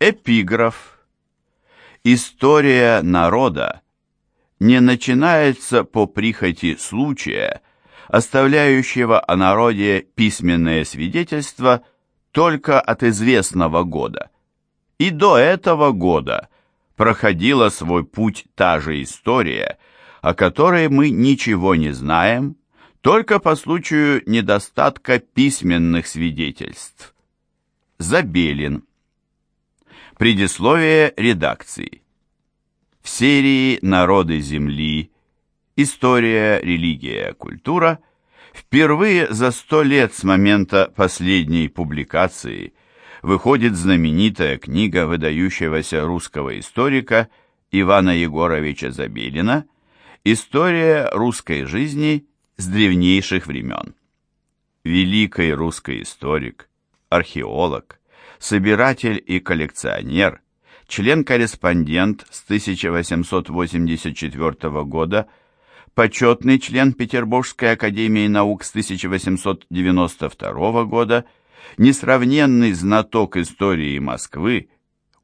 Эпиграф. История народа не начинается по прихоти случая, оставляющего о народе письменное свидетельство только от известного года. И до этого года проходила свой путь та же история, о которой мы ничего не знаем, только по случаю недостатка письменных свидетельств. Забелин. Предисловие редакции. В серии «Народы Земли. История, религия, культура» впервые за сто лет с момента последней публикации выходит знаменитая книга выдающегося русского историка Ивана Егоровича Забелина «История русской жизни с древнейших времен». Великий русский историк, археолог, собиратель и коллекционер, член-корреспондент с 1884 года, почетный член Петербургской академии наук с 1892 года, несравненный знаток истории Москвы,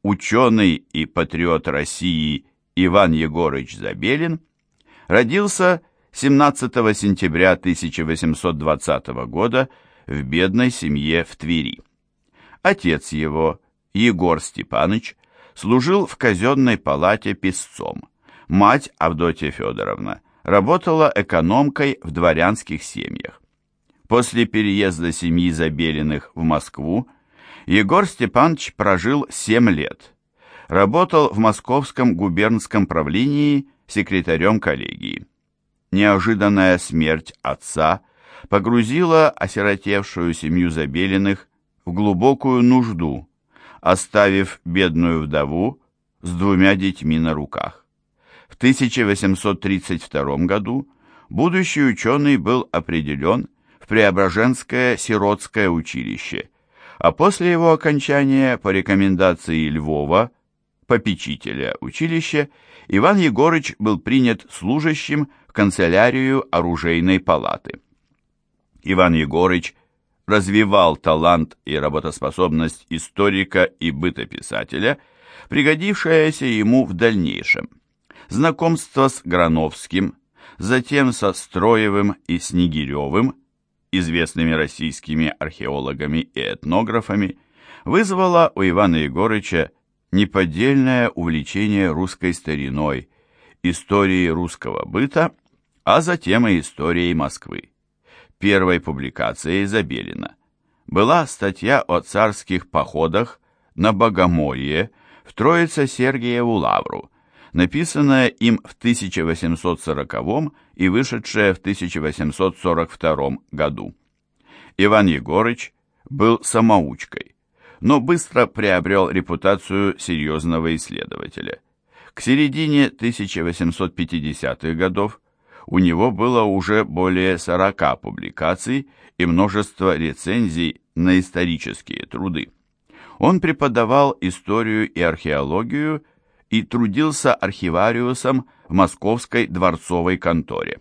ученый и патриот России Иван Егорыч Забелин, родился 17 сентября 1820 года в бедной семье в Твери. Отец его, Егор Степаныч, служил в казенной палате писцом. Мать, Авдотья Федоровна, работала экономкой в дворянских семьях. После переезда семьи Забелиных в Москву Егор Степанович прожил 7 лет. Работал в московском губернском правлении секретарем коллегии. Неожиданная смерть отца погрузила осиротевшую семью Забелиных в глубокую нужду, оставив бедную вдову с двумя детьми на руках. В 1832 году будущий ученый был определен в Преображенское сиротское училище, а после его окончания по рекомендации Львова, попечителя училища, Иван Егорыч был принят служащим в канцелярию оружейной палаты. Иван Егорыч развивал талант и работоспособность историка и бытописателя, пригодившаяся ему в дальнейшем. Знакомство с Грановским, затем со Строевым и Снегиревым, известными российскими археологами и этнографами, вызвало у Ивана Егорыча неподдельное увлечение русской стариной, историей русского быта, а затем и историей Москвы первой публикацией Забелина была статья о царских походах на Богомолье в Троице-Сергиеву лавру, написанная им в 1840 и вышедшая в 1842 году. Иван Егорыч был самоучкой, но быстро приобрел репутацию серьезного исследователя. К середине 1850-х годов у него было уже более 40 публикаций и множество рецензий на исторические труды. Он преподавал историю и археологию и трудился архивариусом в Московской дворцовой конторе.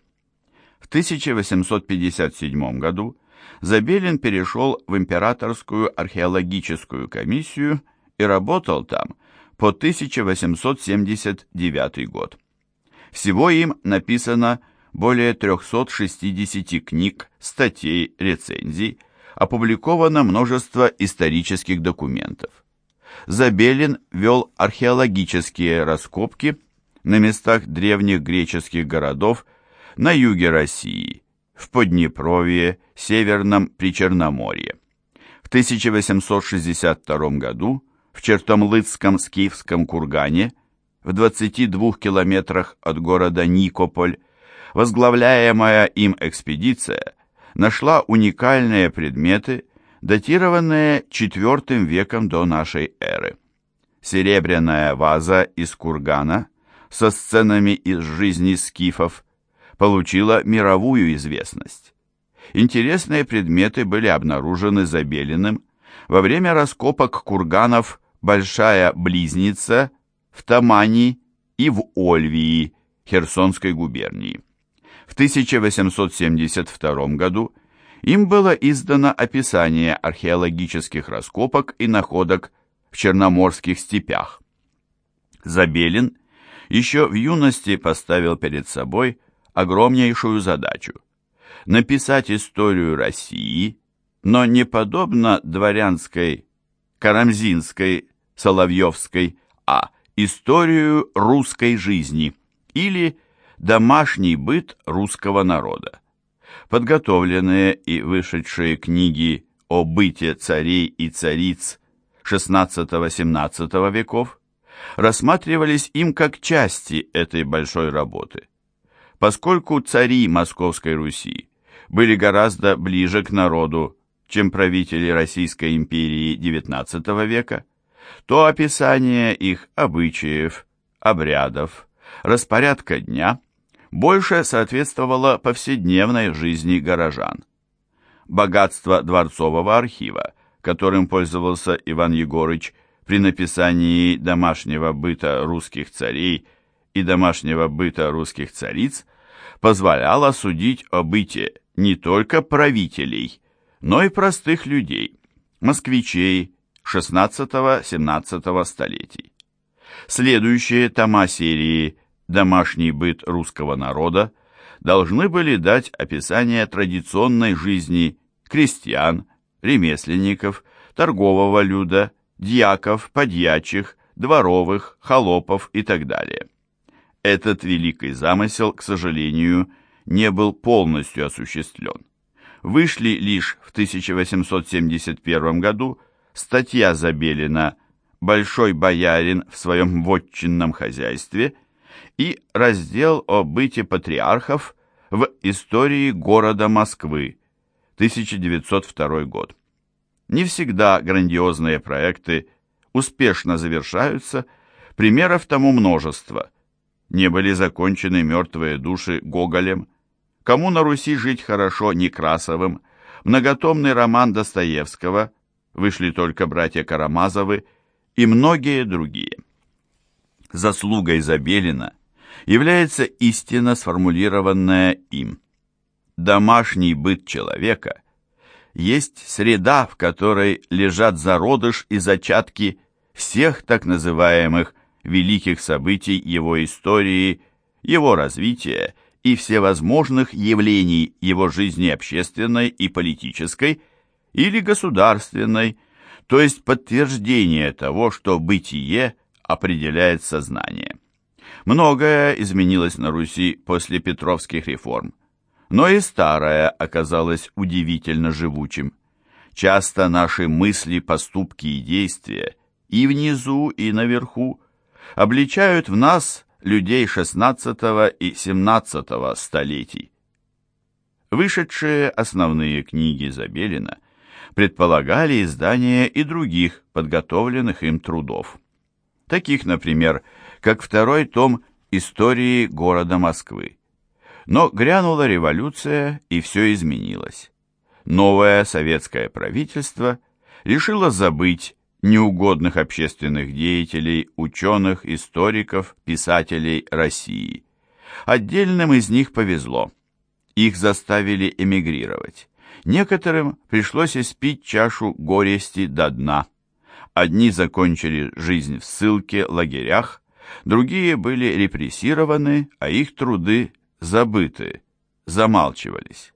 В 1857 году Забелин перешел в Императорскую археологическую комиссию и работал там по 1879 год. Всего им написано более 360 книг, статей, рецензий, опубликовано множество исторических документов. Забелин вел археологические раскопки на местах древних греческих городов на юге России, в Поднепровье, Северном Причерноморье. В 1862 году в Чертомлыцком скифском кургане в 22 километрах от города Никополь возглавляемая им экспедиция нашла уникальные предметы, датированные IV веком до нашей эры. Серебряная ваза из кургана со сценами из жизни скифов получила мировую известность. Интересные предметы были обнаружены Забелиным во время раскопок курганов Большая Близница в Тамани и в Ольвии Херсонской губернии. В 1872 году им было издано описание археологических раскопок и находок в черноморских степях. Забелин еще в юности поставил перед собой огромнейшую задачу – написать историю России, но не подобно дворянской, карамзинской, соловьевской, а историю русской жизни или домашний быт русского народа. Подготовленные и вышедшие книги о быте царей и цариц XVI-XVII веков рассматривались им как части этой большой работы. Поскольку цари Московской Руси были гораздо ближе к народу, чем правители Российской империи XIX века, то описание их обычаев, обрядов, распорядка дня больше соответствовало повседневной жизни горожан. Богатство дворцового архива, которым пользовался Иван Егорыч при написании домашнего быта русских царей и домашнего быта русских цариц, позволяло судить о быте не только правителей, но и простых людей, москвичей XVI-XVII столетий. Следующие тома серии «Домашний быт русского народа» должны были дать описание традиционной жизни крестьян, ремесленников, торгового люда, дьяков, подьячих, дворовых, холопов и так далее. Этот великий замысел, к сожалению, не был полностью осуществлен. Вышли лишь в 1871 году статья Забелина «Большой боярин в своем вотчинном хозяйстве» и раздел о быте патриархов в истории города Москвы, 1902 год. Не всегда грандиозные проекты успешно завершаются, примеров тому множество. Не были закончены мертвые души Гоголем, кому на Руси жить хорошо Некрасовым, многотомный роман Достоевского – вышли только братья Карамазовы и многие другие. Заслугой Забелина является истина, сформулированная им. Домашний быт человека есть среда, в которой лежат зародыш и зачатки всех так называемых великих событий его истории, его развития и всевозможных явлений его жизни общественной и политической, или государственной, то есть подтверждение того, что бытие определяет сознание. Многое изменилось на Руси после Петровских реформ, но и старое оказалось удивительно живучим. Часто наши мысли, поступки и действия и внизу, и наверху обличают в нас людей XVI и XVII столетий. Вышедшие основные книги Забелина – предполагали издание и других подготовленных им трудов. Таких, например, как второй том истории города Москвы. Но грянула революция, и все изменилось. Новое советское правительство решило забыть неугодных общественных деятелей, ученых, историков, писателей России. Отдельным из них повезло. Их заставили эмигрировать. Некоторым пришлось испить чашу горести до дна. Одни закончили жизнь в ссылке, лагерях, другие были репрессированы, а их труды забыты, замалчивались.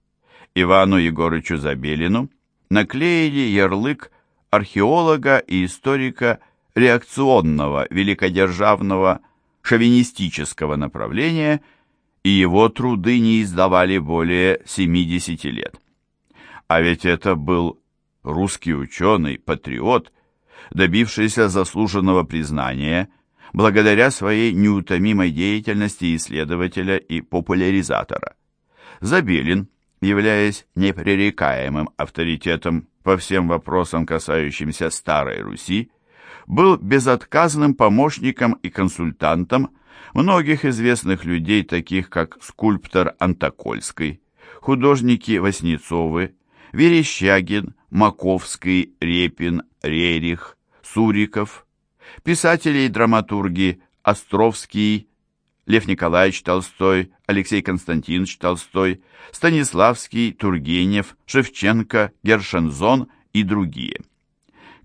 Ивану Егорычу Забелину наклеили ярлык археолога и историка реакционного, великодержавного, шовинистического направления, и его труды не издавали более 70 лет. А ведь это был русский ученый, патриот, добившийся заслуженного признания благодаря своей неутомимой деятельности исследователя и популяризатора. Забелин, являясь непререкаемым авторитетом по всем вопросам, касающимся Старой Руси, был безотказным помощником и консультантом многих известных людей, таких как скульптор Антокольский, художники Васнецовы, Верещагин, Маковский, Репин, Рерих, Суриков, писатели и драматурги Островский, Лев Николаевич Толстой, Алексей Константинович Толстой, Станиславский, Тургенев, Шевченко, Гершензон и другие.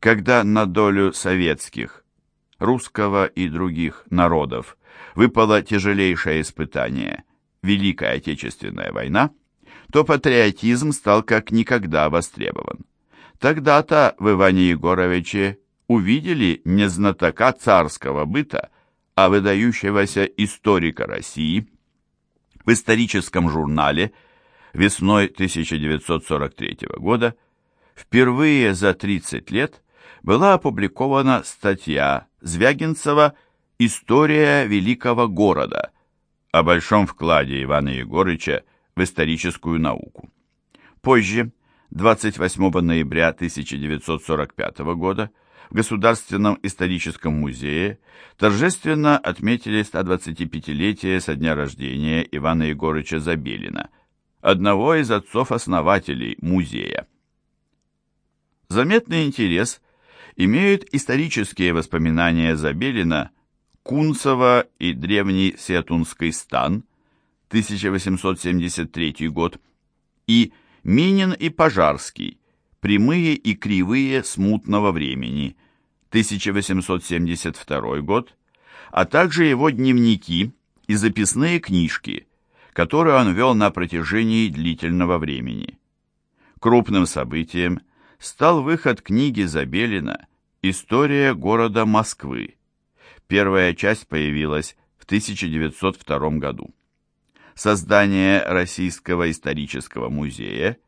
когда на долю советских, русского и других народов выпало тяжелейшее испытание – Великая Отечественная война, то патриотизм стал как никогда востребован. Тогда-то в Иване Егоровиче увидели не знатока царского быта, а выдающегося историка России. В историческом журнале весной 1943 года впервые за 30 лет была опубликована статья Звягинцева «История великого города» о большом вкладе Ивана Егорыча в историческую науку. Позже, 28 ноября 1945 года, Государственном историческом музее торжественно отметили 125-летие со дня рождения Ивана Егорыча Забелина, одного из отцов-основателей музея. Заметный интерес имеют исторические воспоминания Забелина Кунцева и древний Сетунский стан 1873 год и Минин и Пожарский Прямые и кривые смутного времени 1872 год, а также его дневники и записные книжки, которые он вел на протяжении длительного времени. Крупным событием стал выход книги Забелина «История города Москвы». Первая часть появилась в 1902 году. Создание Российского исторического музея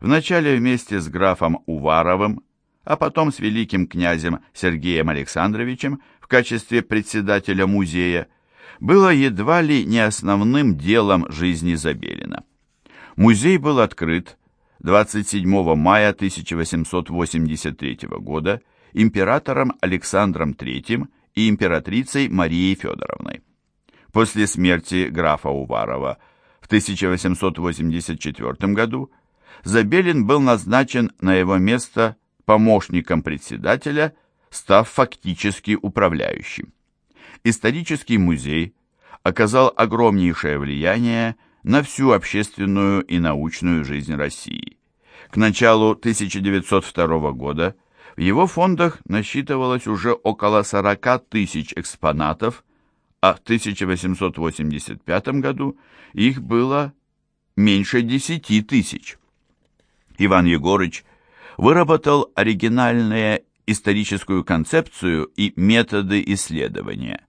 вначале вместе с графом Уваровым, а потом с великим князем Сергеем Александровичем в качестве председателя музея, было едва ли не основным делом жизни Забелина. Музей был открыт 27 мая 1883 года императором Александром III и императрицей Марией Федоровной. После смерти графа Уварова в 1884 году Забелин был назначен на его место помощником председателя, став фактически управляющим. Исторический музей оказал огромнейшее влияние на всю общественную и научную жизнь России. К началу 1902 года в его фондах насчитывалось уже около 40 тысяч экспонатов, а в 1885 году их было меньше 10 тысяч. Иван Егорыч выработал оригинальную историческую концепцию и методы исследования.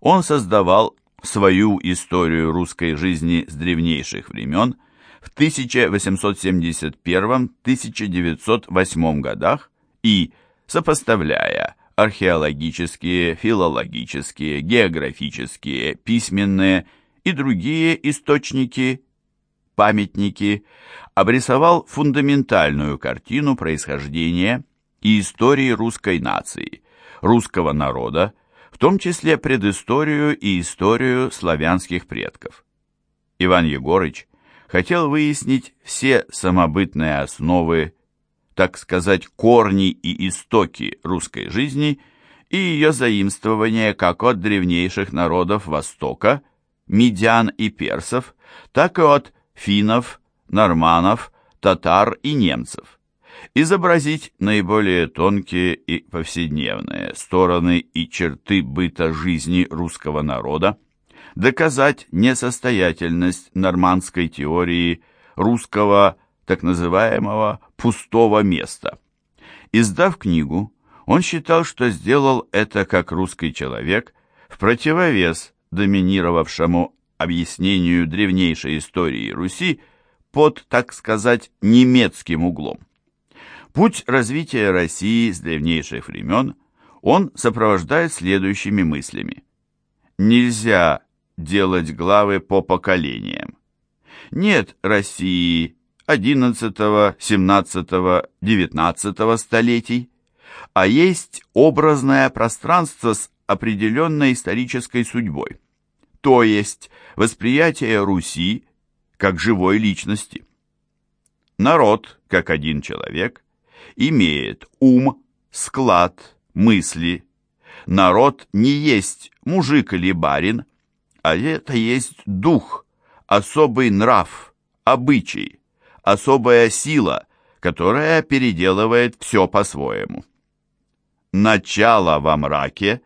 Он создавал свою историю русской жизни с древнейших времен в 1871-1908 годах и, сопоставляя археологические, филологические, географические, письменные и другие источники памятники, обрисовал фундаментальную картину происхождения и истории русской нации, русского народа, в том числе предысторию и историю славянских предков. Иван Егорыч хотел выяснить все самобытные основы, так сказать, корни и истоки русской жизни и ее заимствования как от древнейших народов Востока, медян и персов, так и от финнов, норманов, татар и немцев. Изобразить наиболее тонкие и повседневные стороны и черты быта жизни русского народа, доказать несостоятельность нормандской теории русского так называемого «пустого места». Издав книгу, он считал, что сделал это как русский человек в противовес доминировавшему объяснению древнейшей истории Руси под, так сказать, немецким углом. Путь развития России с древнейших времен он сопровождает следующими мыслями. Нельзя делать главы по поколениям. Нет России XI, XVII, XIX столетий, а есть образное пространство с определенной исторической судьбой то есть восприятие Руси как живой личности. Народ, как один человек, имеет ум, склад, мысли. Народ не есть мужик или барин, а это есть дух, особый нрав, обычай, особая сила, которая переделывает все по-своему. начало во мраке,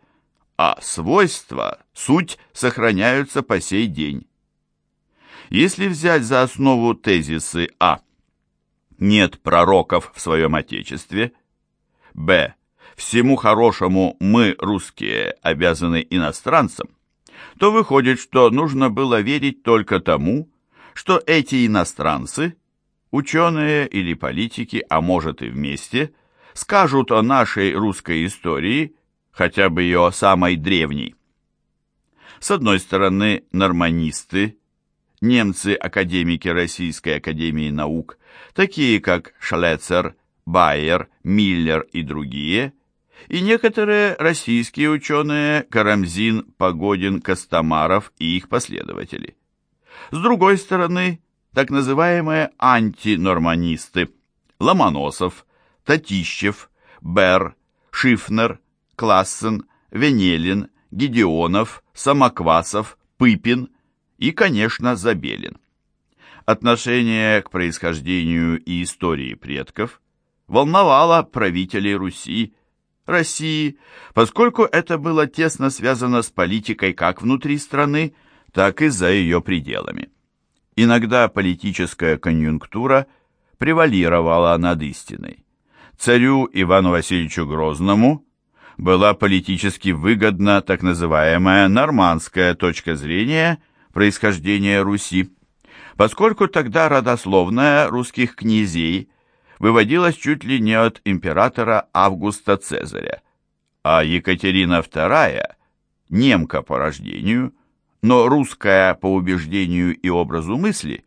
а свойства, суть сохраняются по сей день. Если взять за основу тезисы А. Нет пророков в своем Отечестве. Б. Всему хорошему мы, русские, обязаны иностранцам, то выходит, что нужно было верить только тому, что эти иностранцы, ученые или политики, а может и вместе, скажут о нашей русской истории, хотя бы ее самой древней. С одной стороны, норманисты, немцы-академики Российской академии наук, такие как Шлецер, Байер, Миллер и другие, и некоторые российские ученые Карамзин, Погодин, Костомаров и их последователи. С другой стороны, так называемые антинорманисты Ломоносов, Татищев, Бер, Шифнер, Классен, Венелин, Гедеонов, Самоквасов, Пыпин и, конечно, Забелин. Отношение к происхождению и истории предков волновало правителей Руси, России, поскольку это было тесно связано с политикой как внутри страны, так и за ее пределами. Иногда политическая конъюнктура превалировала над истиной. Царю Ивану Васильевичу Грозному была политически выгодна так называемая нормандская точка зрения происхождения Руси, поскольку тогда родословная русских князей выводилась чуть ли не от императора Августа Цезаря, а Екатерина II, немка по рождению, но русская по убеждению и образу мысли,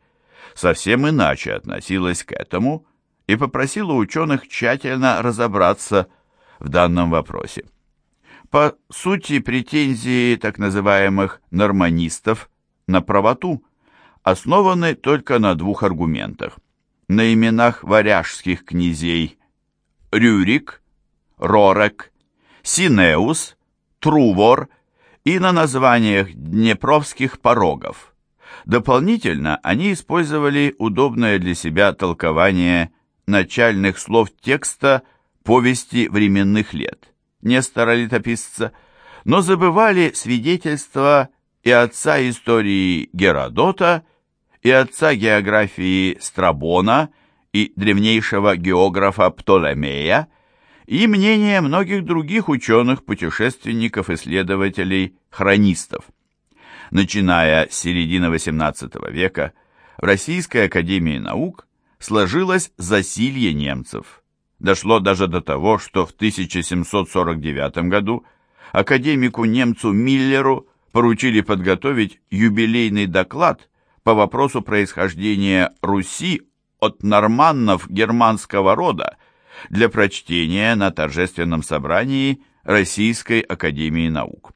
совсем иначе относилась к этому и попросила ученых тщательно разобраться в данном вопросе. По сути, претензии так называемых норманистов на правоту основаны только на двух аргументах. На именах варяжских князей Рюрик, Рорек, Синеус, Трувор – и на названиях днепровских порогов. Дополнительно они использовали удобное для себя толкование начальных слов текста повести временных лет Нестора летописца, но забывали свидетельства и отца истории Геродота, и отца географии Страбона, и древнейшего географа Птолемея, и мнение многих других ученых, путешественников, исследователей, хронистов. Начиная с середины XVIII века в Российской академии наук сложилось засилье немцев. Дошло даже до того, что в 1749 году академику-немцу Миллеру поручили подготовить юбилейный доклад по вопросу происхождения Руси от норманнов германского рода для прочтения на торжественном собрании Российской Академии Наук.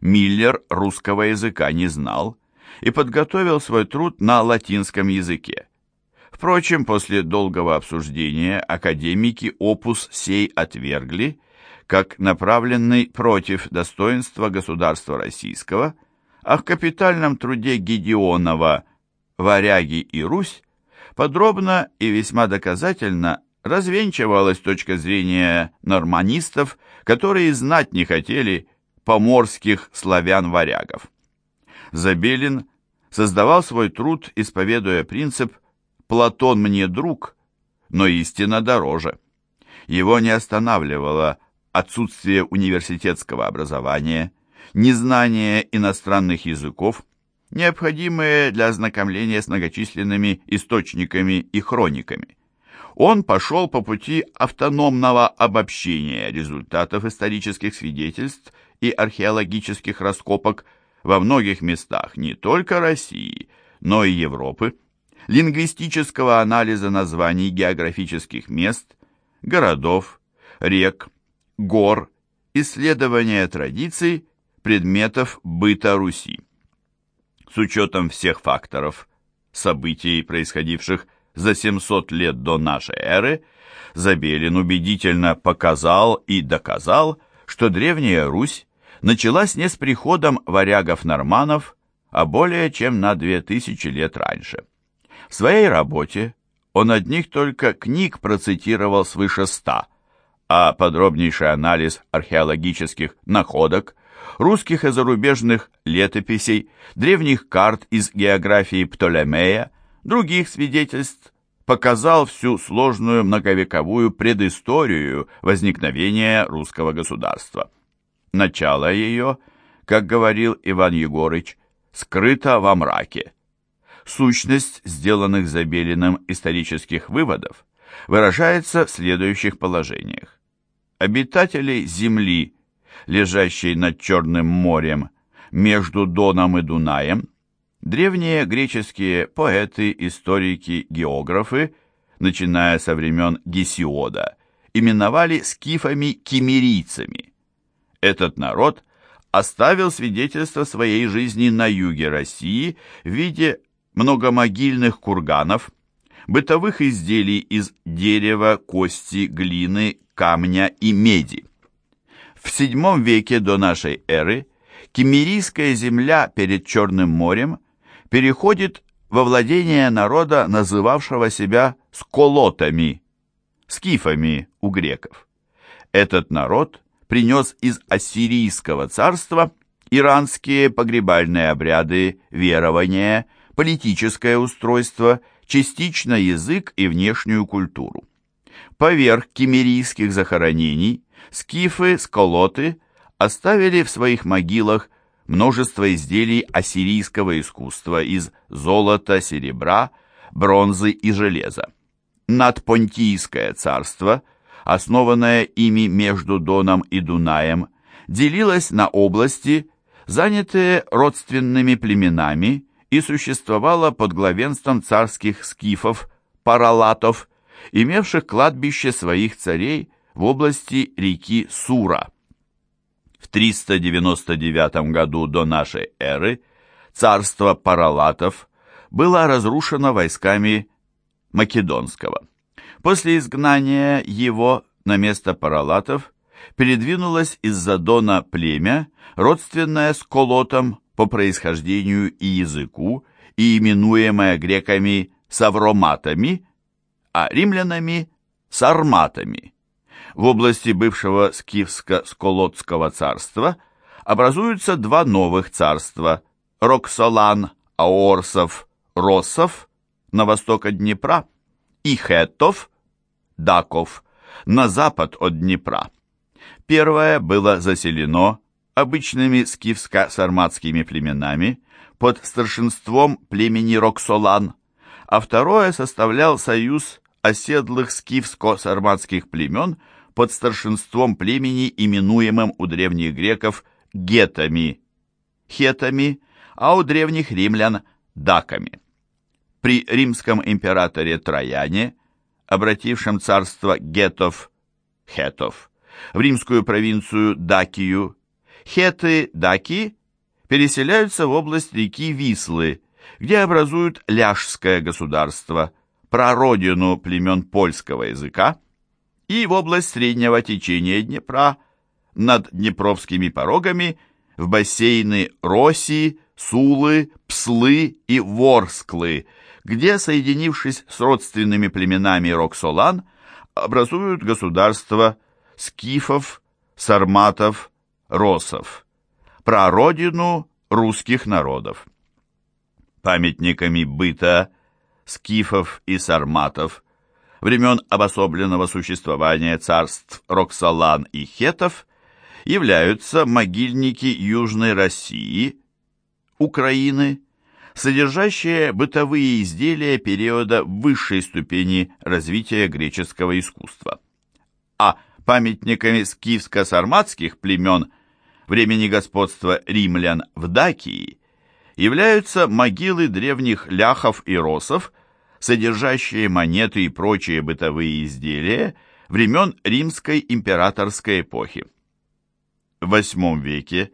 Миллер русского языка не знал и подготовил свой труд на латинском языке. Впрочем, после долгого обсуждения академики опус сей отвергли, как направленный против достоинства государства российского, а в капитальном труде Гедеонова «Варяги и Русь» подробно и весьма доказательно развенчивалась точка зрения норманистов, которые знать не хотели поморских славян-варягов. Забелин создавал свой труд, исповедуя принцип «Платон мне друг, но истина дороже». Его не останавливало отсутствие университетского образования, незнание иностранных языков, необходимые для ознакомления с многочисленными источниками и хрониками он пошел по пути автономного обобщения результатов исторических свидетельств и археологических раскопок во многих местах не только России, но и Европы, лингвистического анализа названий географических мест, городов, рек, гор, исследования традиций, предметов быта Руси. С учетом всех факторов, событий, происходивших за 700 лет до нашей эры, Забелин убедительно показал и доказал, что Древняя Русь началась не с приходом варягов-норманов, а более чем на 2000 лет раньше. В своей работе он одних только книг процитировал свыше ста, а подробнейший анализ археологических находок, русских и зарубежных летописей, древних карт из географии Птолемея, других свидетельств показал всю сложную многовековую предысторию возникновения русского государства. Начало ее, как говорил Иван Егорыч, скрыто во мраке. Сущность сделанных Забелиным исторических выводов выражается в следующих положениях. Обитатели Земли, лежащей над Черным морем, между Доном и Дунаем, древние греческие поэты, историки, географы, начиная со времен Гесиода, именовали скифами-кимерийцами. Этот народ оставил свидетельство своей жизни на юге России в виде многомогильных курганов, бытовых изделий из дерева, кости, глины, камня и меди. В VII веке до нашей эры Кемерийская земля перед Черным морем переходит во владение народа, называвшего себя сколотами, скифами у греков. Этот народ принес из Ассирийского царства иранские погребальные обряды, верования, политическое устройство, частично язык и внешнюю культуру. Поверх кемерийских захоронений скифы-сколоты оставили в своих могилах множество изделий ассирийского искусства из золота, серебра, бронзы и железа. Надпонтийское царство, основанное ими между Доном и Дунаем, делилось на области, занятые родственными племенами, и существовало под главенством царских скифов, паралатов, имевших кладбище своих царей в области реки Сура. В 399 году до нашей эры царство паралатов было разрушено войсками Македонского. После изгнания его на место паралатов передвинулось из-за Дона племя, родственное с Колотом по происхождению и языку и именуемое греками савроматами, а римлянами сарматами. В области бывшего скифско-сколотского царства образуются два новых царства – Роксолан, Аорсов, Росов на восток от Днепра и Хетов, Даков на запад от Днепра. Первое было заселено обычными скифско-сарматскими племенами под старшинством племени Роксолан, а второе составлял союз оседлых скифско-сарматских племен под старшинством племени, именуемым у древних греков гетами, хетами, а у древних римлян даками. При римском императоре Трояне, обратившем царство гетов, хетов, в римскую провинцию Дакию, хеты-даки переселяются в область реки Вислы, где образуют Ляжское государство, прародину племен польского языка, и в область среднего течения Днепра, над Днепровскими порогами, в бассейны Роси, Сулы, Пслы и Ворсклы, где, соединившись с родственными племенами Роксолан, образуют государство скифов, сарматов, росов, прародину русских народов. Памятниками быта скифов и сарматов времен обособленного существования царств Роксолан и Хетов являются могильники Южной России, Украины, содержащие бытовые изделия периода высшей ступени развития греческого искусства. А памятниками скифско-сарматских племен времени господства римлян в Дакии являются могилы древних ляхов и росов, содержащие монеты и прочие бытовые изделия времен римской императорской эпохи. В VIII веке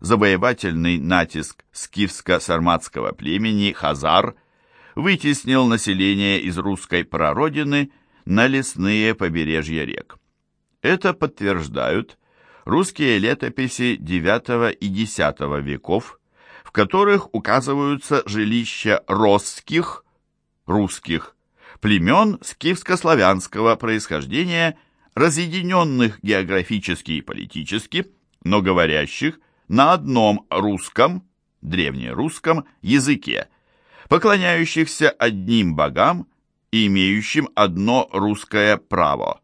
завоевательный натиск скифско-сарматского племени Хазар вытеснил население из русской прародины на лесные побережья рек. Это подтверждают русские летописи IX и X веков, в которых указываются жилища росских, русских, племен скифско-славянского происхождения, разъединенных географически и политически, но говорящих на одном русском, древнерусском языке, поклоняющихся одним богам и имеющим одно русское право –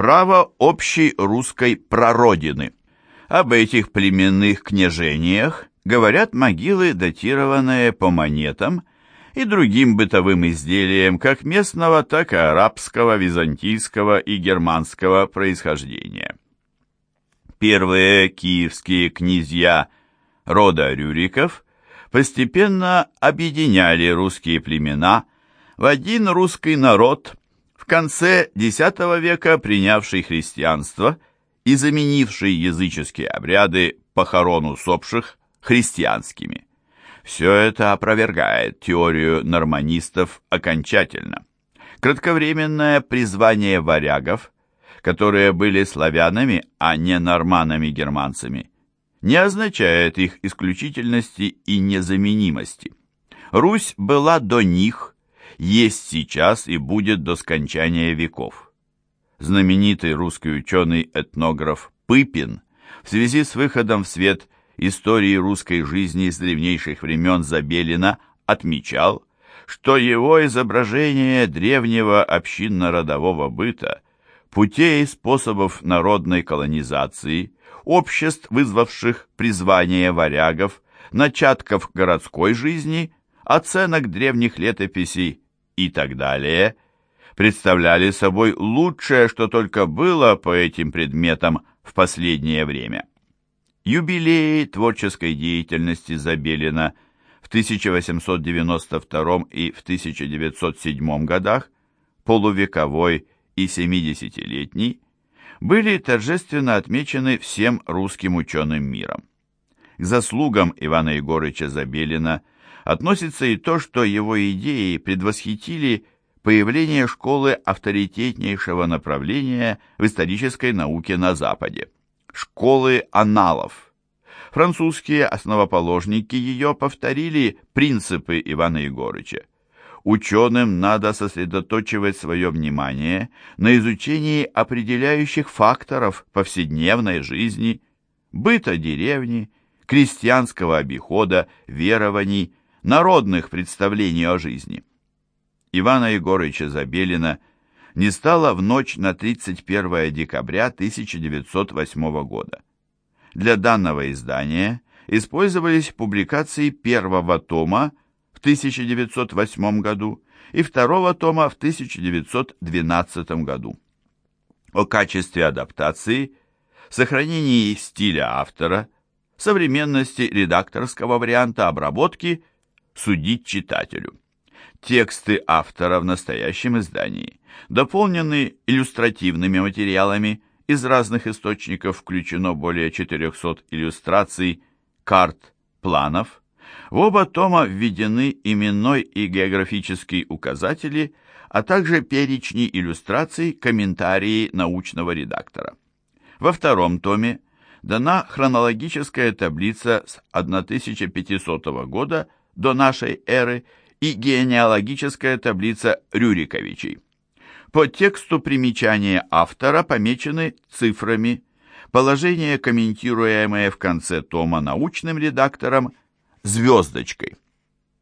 право общей русской прародины. Об этих племенных княжениях говорят могилы, датированные по монетам и другим бытовым изделиям как местного, так и арабского, византийского и германского происхождения. Первые киевские князья рода Рюриков постепенно объединяли русские племена в один русский народ, конце X века принявший христианство и заменивший языческие обряды похорон усопших христианскими. Все это опровергает теорию норманистов окончательно. Кратковременное призвание варягов, которые были славянами, а не норманами-германцами, не означает их исключительности и незаменимости. Русь была до них, есть сейчас и будет до скончания веков. Знаменитый русский ученый-этнограф Пыпин в связи с выходом в свет истории русской жизни с древнейших времен Забелина отмечал, что его изображение древнего общинно-родового быта, путей и способов народной колонизации, обществ, вызвавших призвание варягов, начатков городской жизни, оценок древних летописей и так далее, представляли собой лучшее, что только было по этим предметам в последнее время. Юбилеи творческой деятельности Забелина в 1892 и в 1907 годах, полувековой и 70-летний, были торжественно отмечены всем русским ученым миром. К заслугам Ивана Егорыча Забелина относится и то, что его идеи предвосхитили появление школы авторитетнейшего направления в исторической науке на Западе школы аналов. Французские основоположники ее повторили принципы Ивана Егорыча. Ученым надо сосредоточивать свое внимание на изучении определяющих факторов повседневной жизни, быта деревни, крестьянского обихода, верований, народных представлений о жизни. Ивана Егорыча Забелина – не стало в ночь на 31 декабря 1908 года. Для данного издания использовались публикации первого тома в 1908 году и второго тома в 1912 году. О качестве адаптации, сохранении стиля автора, современности редакторского варианта обработки судить читателю. Тексты автора в настоящем издании дополнены иллюстративными материалами, из разных источников включено более 400 иллюстраций, карт, планов. В оба тома введены именной и географические указатели, а также перечни иллюстраций, комментарии научного редактора. Во втором томе дана хронологическая таблица с 1500 года до нашей эры и генеалогическая таблица Рюриковичей. По тексту примечания автора помечены цифрами, положение, комментируемое в конце тома научным редактором, звездочкой.